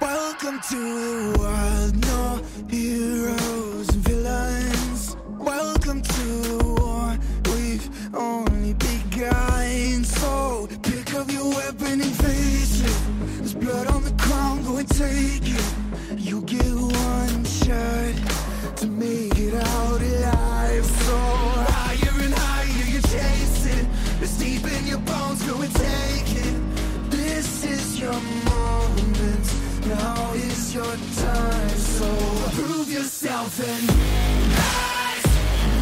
Welcome to the world, Your time. So prove yourself and rise,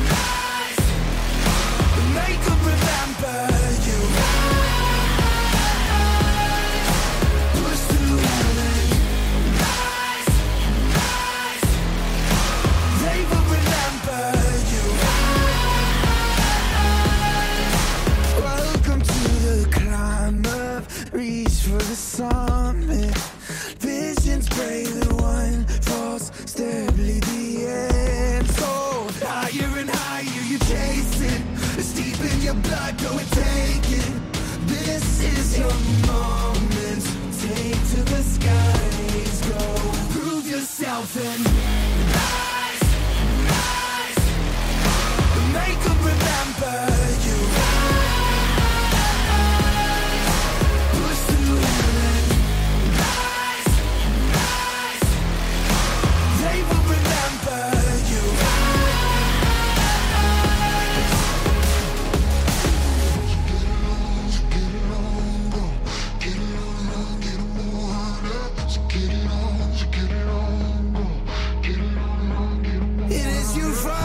rise. Make them remember you. Push through heaven. Rise, rise. Remember you. Welcome to the climb up. Reach for the summit. Brave and one lead the end. So higher and higher you chase it. It's deep in your blood, take it. This is your moment. Take to the skies, go. Prove yourself and you from?